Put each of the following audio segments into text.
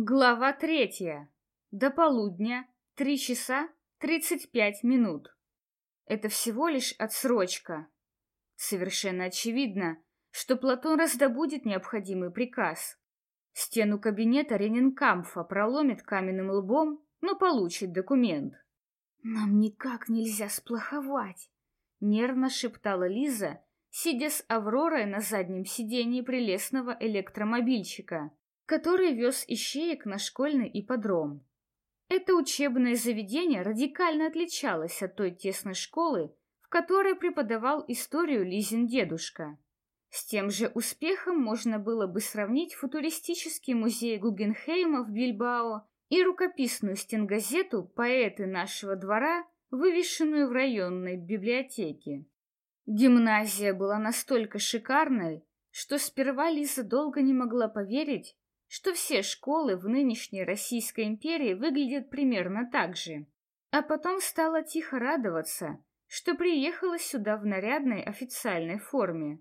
Глава третья. До полудня. Три часа тридцать пять минут. Это всего лишь отсрочка. Совершенно очевидно, что Платон раздобудет необходимый приказ. Стену кабинета Ренинкамфа проломит каменным лбом, но получит документ. «Нам никак нельзя сплоховать», — нервно шептала Лиза, сидя с Авророй на заднем сидении прелестного электромобильчика который вез ищеек на школьный ипподром. Это учебное заведение радикально отличалось от той тесной школы, в которой преподавал историю Лизин дедушка. С тем же успехом можно было бы сравнить футуристический музей Гугенхейма в Бильбао и рукописную стенгазету «Поэты нашего двора», вывешенную в районной библиотеке. Гимназия была настолько шикарной, что сперва Лиза долго не могла поверить, что все школы в нынешней Российской империи выглядят примерно так же. А потом стала тихо радоваться, что приехала сюда в нарядной официальной форме.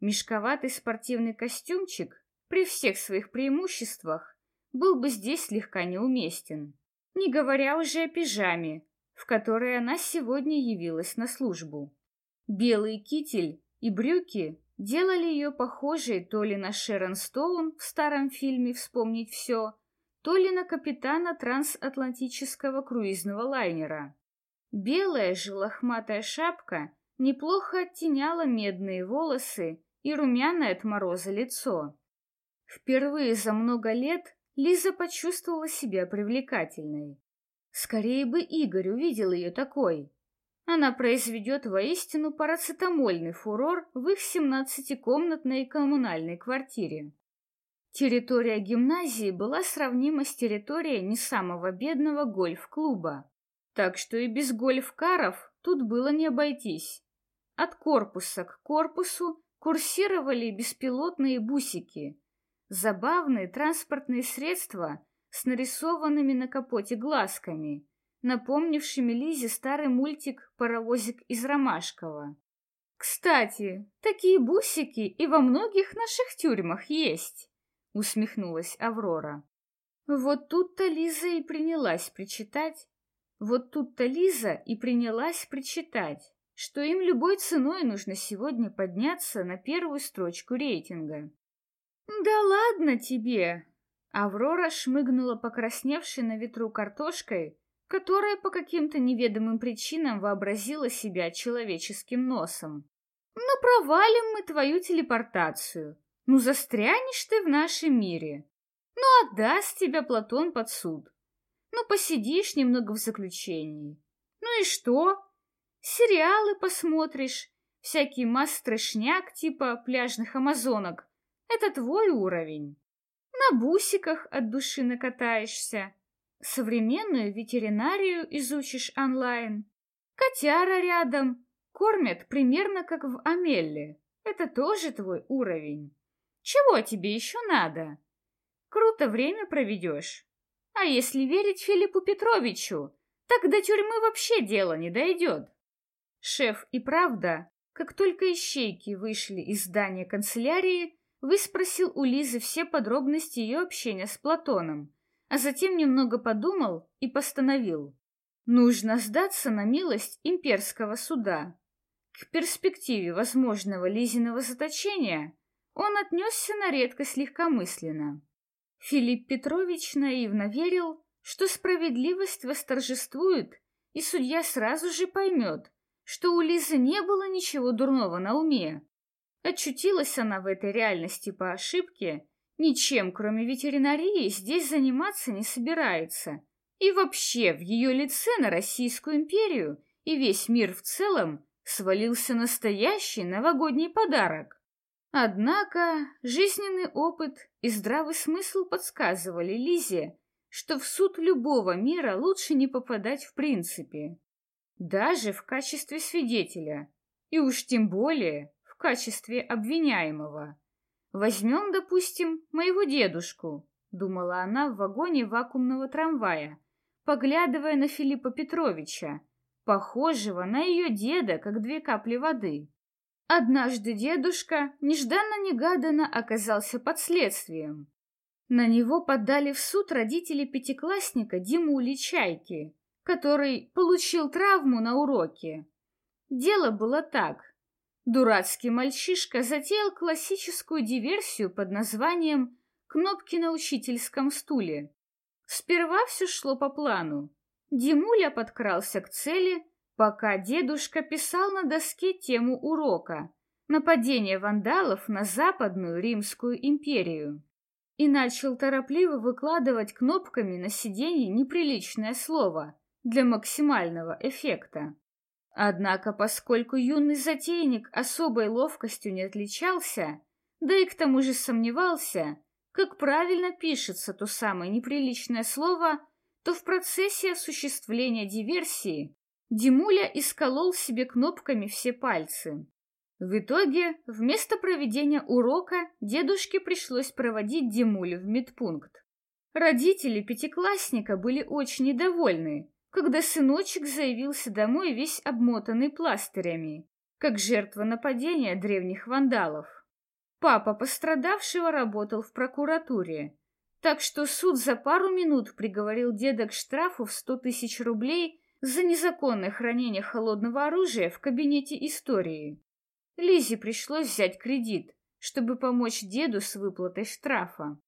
Мешковатый спортивный костюмчик, при всех своих преимуществах, был бы здесь слегка неуместен. Не говоря уже о пижаме, в которой она сегодня явилась на службу. Белый китель и брюки делали ее похожей то ли на Шерон Стоун в старом фильме «Вспомнить все», то ли на капитана трансатлантического круизного лайнера. Белая же лохматая шапка неплохо оттеняла медные волосы и румяное от мороза лицо. Впервые за много лет Лиза почувствовала себя привлекательной. Скорее бы Игорь увидел ее такой она произведет воистину парацетамольный фурор в их семнадцатикомнатной коммунальной квартире. Территория гимназии была сравнима с территорией не самого бедного гольф-клуба, так что и без гольф-каров тут было не обойтись. От корпуса к корпусу курсировали беспилотные бусики, забавные транспортные средства с нарисованными на капоте глазками – напомнившими Лизе старый мультик «Паровозик из Ромашкова». «Кстати, такие бусики и во многих наших тюрьмах есть», — усмехнулась Аврора. Вот тут-то Лиза и принялась причитать, вот тут-то Лиза и принялась причитать, что им любой ценой нужно сегодня подняться на первую строчку рейтинга. «Да ладно тебе!» Аврора шмыгнула покрасневшей на ветру картошкой, которая по каким-то неведомым причинам вообразила себя человеческим носом. «Ну, провалим мы твою телепортацию. Ну, застрянешь ты в нашем мире. Ну, отдаст тебя Платон под суд. Ну, посидишь немного в заключении. Ну и что? Сериалы посмотришь, всякий масс-трешняк типа пляжных амазонок. Это твой уровень. На бусиках от души накатаешься. Современную ветеринарию изучишь онлайн. Котяра рядом. Кормят примерно как в Амелле. Это тоже твой уровень. Чего тебе еще надо? Круто время проведешь. А если верить Филиппу Петровичу, так до тюрьмы вообще дело не дойдет. Шеф и правда, как только ищейки вышли из здания канцелярии, выспросил у Лизы все подробности ее общения с Платоном а затем немного подумал и постановил. Нужно сдаться на милость имперского суда. К перспективе возможного Лизиного заточения он отнесся на редкость легкомысленно. Филипп Петрович наивно верил, что справедливость восторжествует, и судья сразу же поймет, что у Лизы не было ничего дурного на уме. Очутилась она в этой реальности по ошибке Ничем, кроме ветеринарии, здесь заниматься не собирается. И вообще, в ее лице на Российскую империю и весь мир в целом свалился настоящий новогодний подарок. Однако жизненный опыт и здравый смысл подсказывали Лизе, что в суд любого мира лучше не попадать в принципе, даже в качестве свидетеля, и уж тем более в качестве обвиняемого. Возьмем, допустим, моего дедушку, думала она в вагоне вакуумного трамвая, поглядывая на Филиппа Петровича, похожего на ее деда, как две капли воды. Однажды дедушка нежданно-негаданно оказался под следствием. На него подали в суд родители пятиклассника Димули Чайки, который получил травму на уроке. Дело было так. Дурацкий мальчишка затеял классическую диверсию под названием «Кнопки на учительском стуле». Сперва все шло по плану. Димуля подкрался к цели, пока дедушка писал на доске тему урока «Нападение вандалов на Западную Римскую империю» и начал торопливо выкладывать кнопками на сиденье неприличное слово для максимального эффекта. Однако, поскольку юный затейник особой ловкостью не отличался, да и к тому же сомневался, как правильно пишется то самое неприличное слово, то в процессе осуществления диверсии Димуля исколол себе кнопками все пальцы. В итоге, вместо проведения урока, дедушке пришлось проводить Димулю в медпункт. Родители пятиклассника были очень недовольны, когда сыночек заявился домой весь обмотанный пластырями, как жертва нападения древних вандалов. Папа пострадавшего работал в прокуратуре, так что суд за пару минут приговорил деда к штрафу в сто тысяч рублей за незаконное хранение холодного оружия в кабинете истории. Лизе пришлось взять кредит, чтобы помочь деду с выплатой штрафа.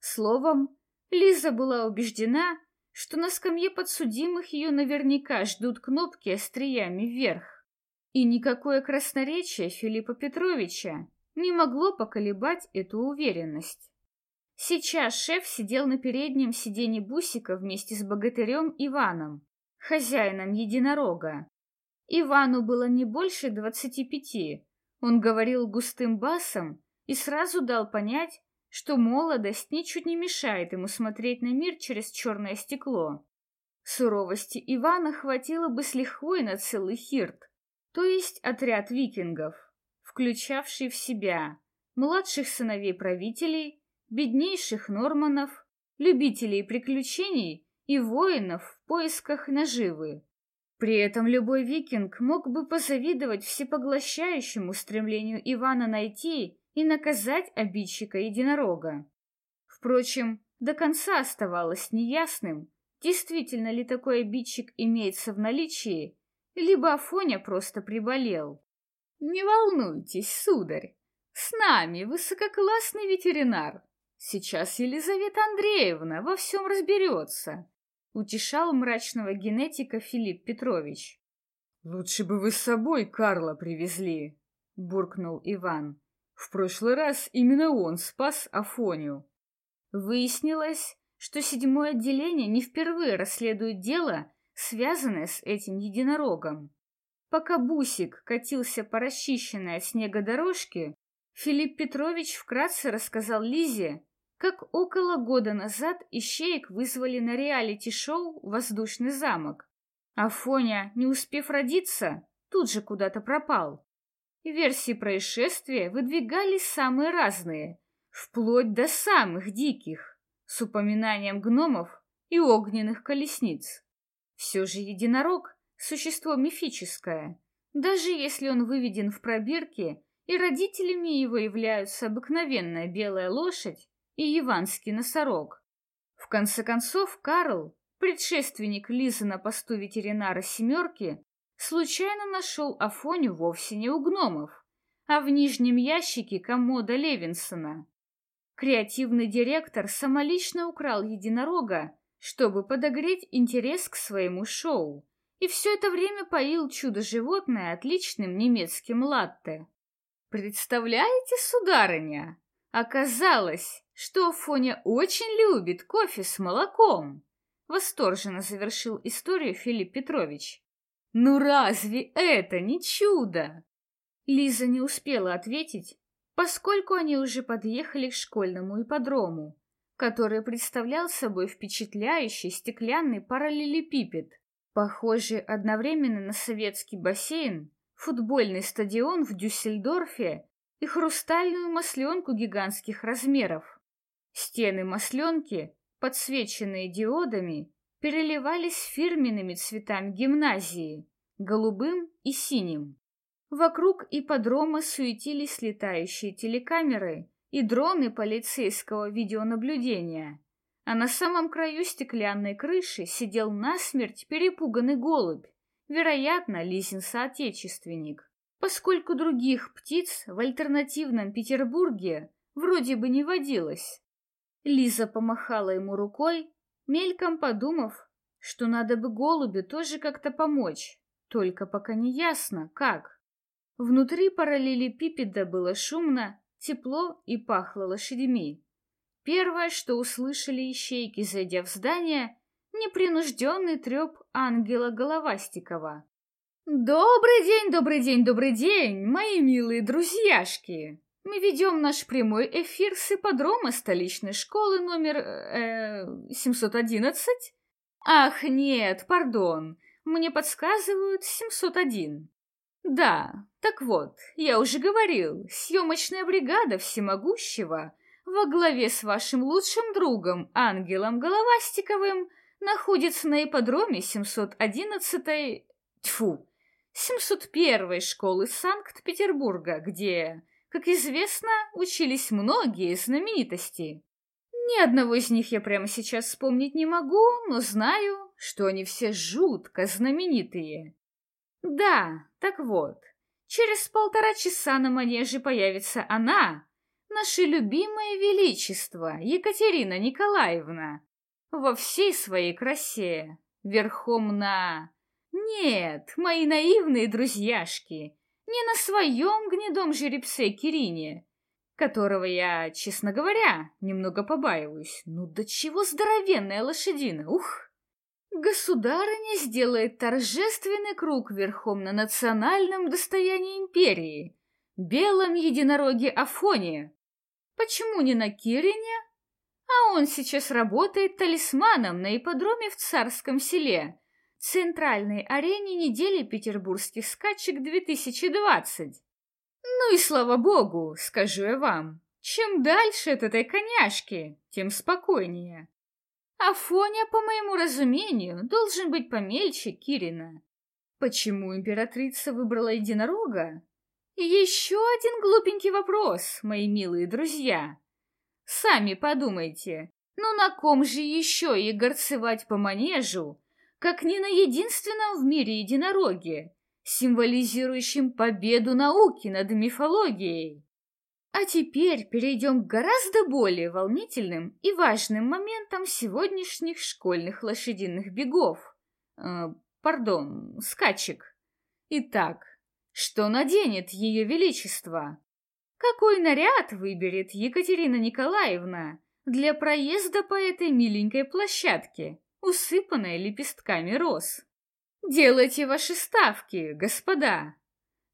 Словом, Лиза была убеждена, что на скамье подсудимых ее наверняка ждут кнопки остриями вверх. И никакое красноречие Филиппа Петровича не могло поколебать эту уверенность. Сейчас шеф сидел на переднем сиденье бусика вместе с богатырем Иваном, хозяином единорога. Ивану было не больше двадцати пяти, он говорил густым басом и сразу дал понять, что молодость ничуть не мешает ему смотреть на мир через черное стекло. Суровости Ивана хватило бы с лихвой на целый хирт, то есть отряд викингов, включавший в себя младших сыновей правителей, беднейших норманов, любителей приключений и воинов в поисках наживы. При этом любой викинг мог бы позавидовать всепоглощающему стремлению Ивана найти и наказать обидчика единорога. Впрочем, до конца оставалось неясным, действительно ли такой обидчик имеется в наличии, либо Афоня просто приболел. «Не волнуйтесь, сударь, с нами высококлассный ветеринар. Сейчас Елизавета Андреевна во всем разберется утешал мрачного генетика Филипп Петрович. «Лучше бы вы с собой Карла привезли», — буркнул Иван. «В прошлый раз именно он спас Афоню». Выяснилось, что седьмое отделение не впервые расследует дело, связанное с этим единорогом. Пока Бусик катился по расчищенной от снега дорожке, Филипп Петрович вкратце рассказал Лизе, как около года назад ищеек вызвали на реалити-шоу «Воздушный замок». А Фоня, не успев родиться, тут же куда-то пропал. Версии происшествия выдвигались самые разные, вплоть до самых диких, с упоминанием гномов и огненных колесниц. Все же единорог — существо мифическое, даже если он выведен в пробирке, и родителями его являются обыкновенная белая лошадь и яванский носорог. В конце концов, Карл, предшественник Лизы на посту ветеринара «семерки», случайно нашел Афоню вовсе не у гномов, а в нижнем ящике комода Левинсона. Креативный директор самолично украл единорога, чтобы подогреть интерес к своему шоу, и все это время поил чудо-животное отличным немецким латте. «Представляете, сударыня, оказалось, что Фоня очень любит кофе с молоком. Восторженно завершил историю Филипп Петрович. Ну разве это не чудо? Лиза не успела ответить, поскольку они уже подъехали к школьному ипподрому, который представлял собой впечатляющий стеклянный параллелепипед, похожий одновременно на советский бассейн, футбольный стадион в Дюссельдорфе и хрустальную масленку гигантских размеров. Стены масленки, подсвеченные диодами, переливались фирменными цветами гимназии, голубым и синим. Вокруг ипподрома суетились летающие телекамеры и дроны полицейского видеонаблюдения, а на самом краю стеклянной крыши сидел насмерть перепуганный голубь, вероятно, Лизин соотечественник, поскольку других птиц в альтернативном Петербурге вроде бы не водилось. Лиза помахала ему рукой, мельком подумав, что надо бы голубю тоже как-то помочь, только пока не ясно, как. Внутри параллелепипеда было шумно, тепло и пахло лошадьми. Первое, что услышали ищейки, зайдя в здание, непринужденный треп ангела Головастикова. «Добрый день, добрый день, добрый день, мои милые друзьяшки! Мы ведем наш прямой эфир с ипподрома столичной школы номер... Э, 711? Ах, нет, пардон, мне подсказывают 701. Да, так вот, я уже говорил, съемочная бригада всемогущего во главе с вашим лучшим другом Ангелом Головастиковым находится на ипподроме 711-й... Тьфу, 701-й школы Санкт-Петербурга, где, как известно, учились многие знаменитости. Ни одного из них я прямо сейчас вспомнить не могу, но знаю, что они все жутко знаменитые. Да, так вот, через полтора часа на манеже появится она, наше любимое величество, Екатерина Николаевна, во всей своей красе, верхом на... Нет, мои наивные друзьяшки, не на своем гнедом жеребце Кирине, которого я, честно говоря, немного побаиваюсь. Ну до чего здоровенная лошадина, ух! Государыня сделает торжественный круг верхом на национальном достоянии империи, белом единороге Афоне. Почему не на Кирине? А он сейчас работает талисманом на ипподроме в Царском селе, центральной арене недели петербургских скачек 2020. Ну и слава богу, скажу я вам, чем дальше от этой коняшки, тем спокойнее. Афоня, по моему разумению, должен быть помельче Кирина. Почему императрица выбрала единорога? И еще один глупенький вопрос, мои милые друзья. Сами подумайте, ну на ком же еще и горцевать по манежу, как не на единственном в мире единороге, символизирующем победу науки над мифологией? А теперь перейдем к гораздо более волнительным и важным моментам сегодняшних школьных лошадиных бегов. Э, пардон, скачек. Итак, что наденет Ее Величество? Какой наряд выберет Екатерина Николаевна для проезда по этой миленькой площадке, усыпанной лепестками роз? Делайте ваши ставки, господа.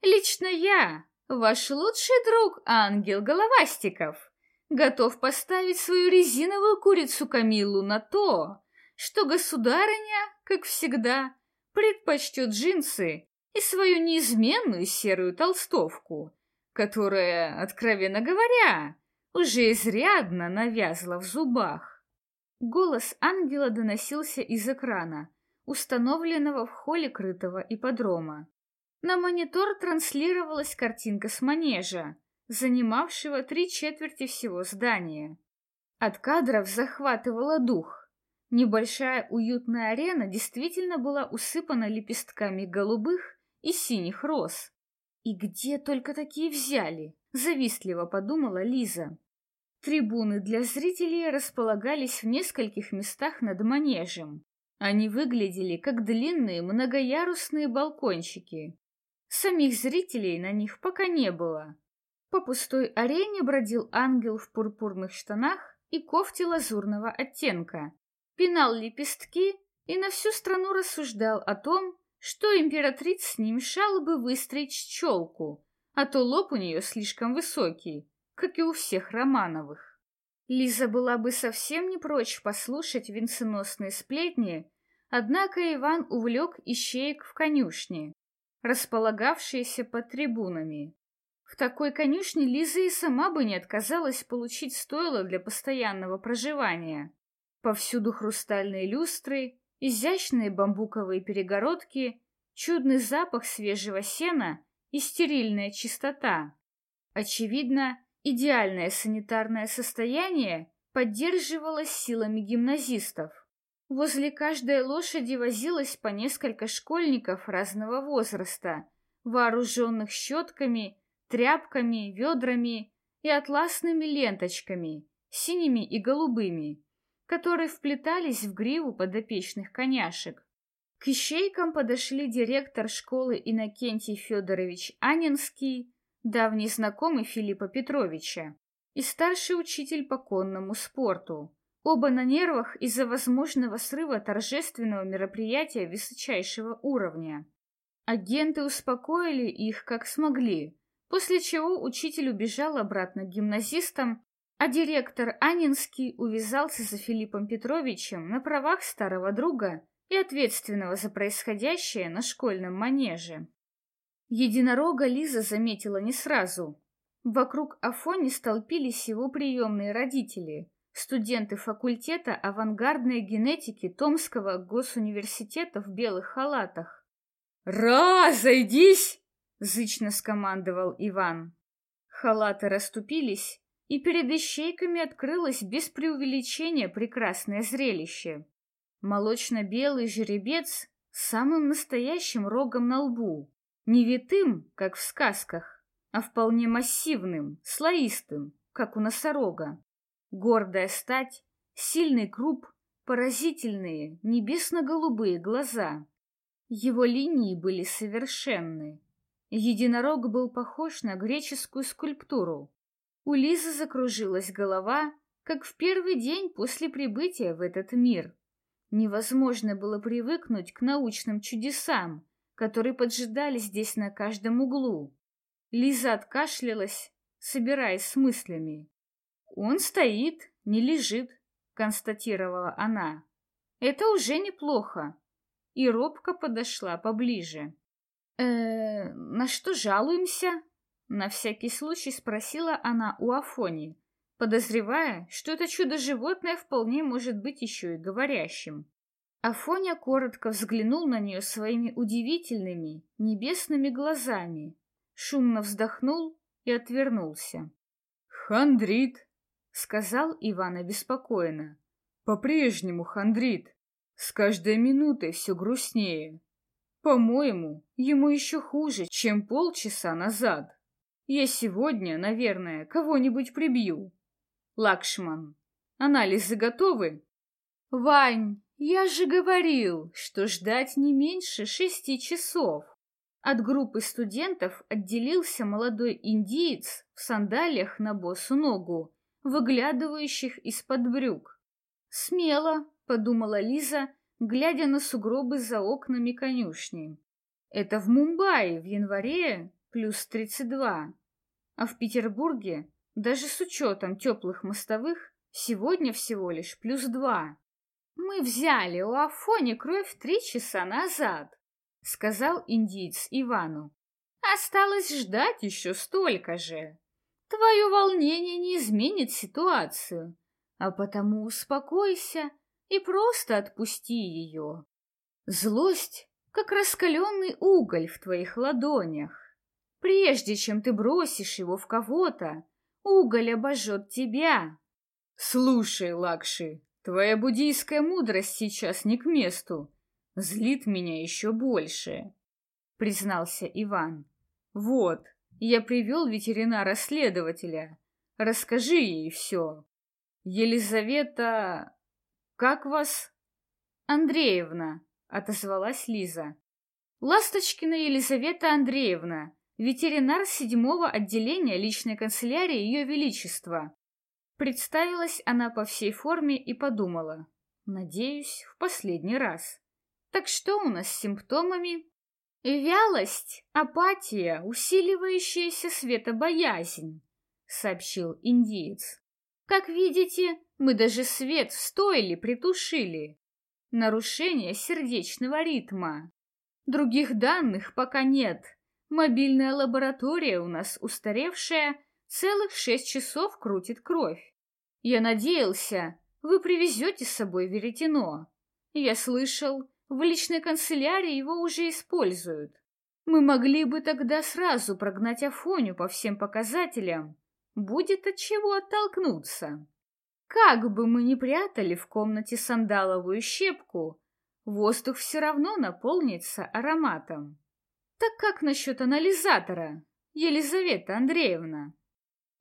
Лично я Ваш лучший друг, ангел Головастиков, готов поставить свою резиновую курицу Камилу на то, что государыня, как всегда, предпочтет джинсы и свою неизменную серую толстовку, которая, откровенно говоря, уже изрядно навязла в зубах. Голос ангела доносился из экрана, установленного в холле крытого ипподрома. На монитор транслировалась картинка с манежа, занимавшего три четверти всего здания. От кадров захватывало дух. Небольшая уютная арена действительно была усыпана лепестками голубых и синих роз. И где только такие взяли? Завистливо подумала Лиза. Трибуны для зрителей располагались в нескольких местах над манежем. Они выглядели как длинные многоярусные балкончики, Самих зрителей на них пока не было. По пустой арене бродил ангел в пурпурных штанах и кофте лазурного оттенка, пинал лепестки и на всю страну рассуждал о том, что императриц не мешало бы выстричь челку, а то лоб у нее слишком высокий, как и у всех Романовых. Лиза была бы совсем не прочь послушать венценосные сплетни, однако Иван увлек ищеек в конюшне, располагавшиеся под трибунами. В такой конюшне Лиза и сама бы не отказалась получить стойло для постоянного проживания. Повсюду хрустальные люстры, изящные бамбуковые перегородки, чудный запах свежего сена и стерильная чистота. Очевидно, Идеальное санитарное состояние поддерживалось силами гимназистов. Возле каждой лошади возилось по несколько школьников разного возраста, вооруженных щетками, тряпками, ведрами и атласными ленточками, синими и голубыми, которые вплетались в гриву подопечных коняшек. К ищейкам подошли директор школы Иннокентий Федорович Анинский, давний знакомый Филиппа Петровича, и старший учитель по конному спорту, оба на нервах из-за возможного срыва торжественного мероприятия высочайшего уровня. Агенты успокоили их как смогли, после чего учитель убежал обратно к гимназистам, а директор Анинский увязался за Филиппом Петровичем на правах старого друга и ответственного за происходящее на школьном манеже. Единорога Лиза заметила не сразу. Вокруг Афони столпились его приемные родители, студенты факультета авангардной генетики Томского госуниверситета в белых халатах. «Разойдись!» — зычно скомандовал Иван. Халаты расступились, и перед ищейками открылось без преувеличения прекрасное зрелище. Молочно-белый жеребец с самым настоящим рогом на лбу, не витым, как в сказках, а вполне массивным, слоистым, как у носорога. Гордая стать, сильный круп, поразительные небесно-голубые глаза. Его линии были совершенны. Единорог был похож на греческую скульптуру. У Лизы закружилась голова, как в первый день после прибытия в этот мир. Невозможно было привыкнуть к научным чудесам, которые поджидали здесь на каждом углу. Лиза откашлялась, собираясь с мыслями. «Он стоит, не лежит», — констатировала она. «Это уже неплохо». И робко подошла поближе. э на что жалуемся?» На всякий случай спросила она у Афони, подозревая, что это чудо-животное вполне может быть еще и говорящим. Афоня коротко взглянул на нее своими удивительными небесными глазами, шумно вздохнул и отвернулся. «Хандрит», — сказал Иван обеспокоенно. «По-прежнему хандрит. С каждой минутой все грустнее. По-моему, ему еще хуже, чем полчаса назад. Я сегодня, наверное, кого-нибудь прибью. Лакшман, анализы готовы?» «Вань, я же говорил, что ждать не меньше шести часов. От группы студентов отделился молодой индиец в сандалиях на босу ногу, выглядывающих из-под брюк. «Смело», — подумала Лиза, глядя на сугробы за окнами конюшни. «Это в Мумбаи в январе плюс тридцать два, а в Петербурге, даже с учетом теплых мостовых, сегодня всего лишь плюс два». «Мы взяли у Афони кровь три часа назад», — сказал индиец Ивану. «Осталось ждать еще столько же. Твое волнение не изменит ситуацию, а потому успокойся и просто отпусти ее. Злость, как раскаленный уголь в твоих ладонях. Прежде чем ты бросишь его в кого-то, уголь обожжет тебя». «Слушай, Лакши, Твоя буддийская мудрость сейчас не к месту. Злит меня еще больше, признался Иван. Вот, я привел ветеринара-следователя. Расскажи ей все. Елизавета... Как вас? Андреевна, отозвалась Лиза. Ласточкина Елизавета Андреевна, ветеринар седьмого отделения личной канцелярии Ее Величества. Представилась она по всей форме и подумала. Надеюсь, в последний раз. Так что у нас с симптомами? Вялость, апатия, усиливающаяся светобоязнь, сообщил индиец. Как видите, мы даже свет в стойле притушили. Нарушение сердечного ритма. Других данных пока нет. Мобильная лаборатория у нас устаревшая, Целых шесть часов крутит кровь. Я надеялся, вы привезете с собой веретено. Я слышал, в личной канцелярии его уже используют. Мы могли бы тогда сразу прогнать Афоню по всем показателям. будет от чего оттолкнуться. Как бы мы ни прятали в комнате сандаловую щепку, воздух все равно наполнится ароматом. Так как насчет анализатора, Елизавета Андреевна?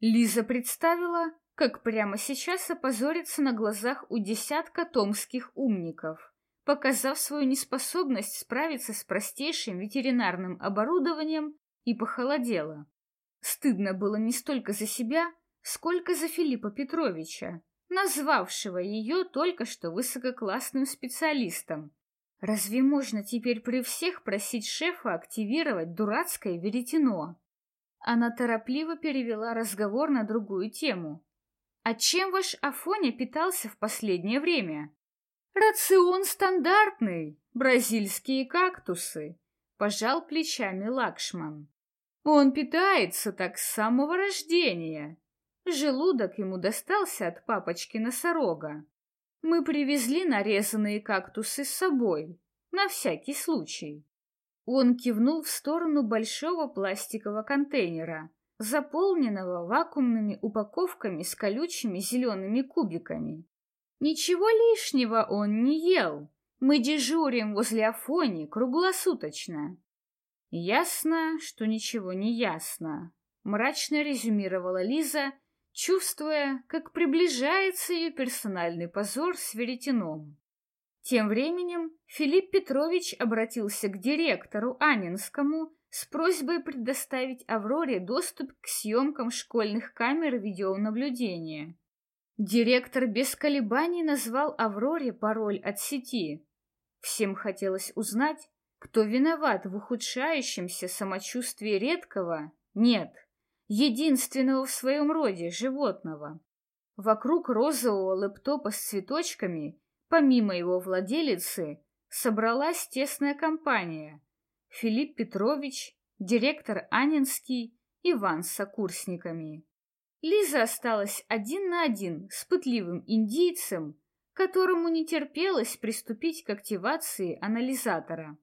Лиза представила, как прямо сейчас опозорится на глазах у десятка томских умников, показав свою неспособность справиться с простейшим ветеринарным оборудованием и похолодела. Стыдно было не столько за себя, сколько за Филиппа Петровича, назвавшего ее только что высококлассным специалистом. Разве можно теперь при всех просить шефа активировать дурацкое веретено? Она торопливо перевела разговор на другую тему. «А чем ваш Афоня питался в последнее время?» «Рацион стандартный, бразильские кактусы», — пожал плечами Лакшман. «Он питается так с самого рождения. Желудок ему достался от папочки-носорога. Мы привезли нарезанные кактусы с собой, на всякий случай. Он кивнул в сторону большого пластикового контейнера, заполненного вакуумными упаковками с колючими зелеными кубиками. Ничего лишнего он не ел. Мы дежурим возле Афони круглосуточно. Ясно, что ничего не ясно, мрачно резюмировала Лиза чувствуя, как приближается ее персональный позор с веретеном. Тем временем Филипп Петрович обратился к директору Анинскому с просьбой предоставить Авроре доступ к съемкам школьных камер видеонаблюдения. Директор без колебаний назвал Авроре пароль от сети. Всем хотелось узнать, кто виноват в ухудшающемся самочувствии редкого, нет, единственного в своем роде животного. Вокруг розового лэптопа с цветочками, помимо его владелицы, собралась тесная компания. Филипп Петрович, директор Анинский, Иван с сокурсниками. Лиза осталась один на один с пытливым индийцем, которому не терпелось приступить к активации анализатора.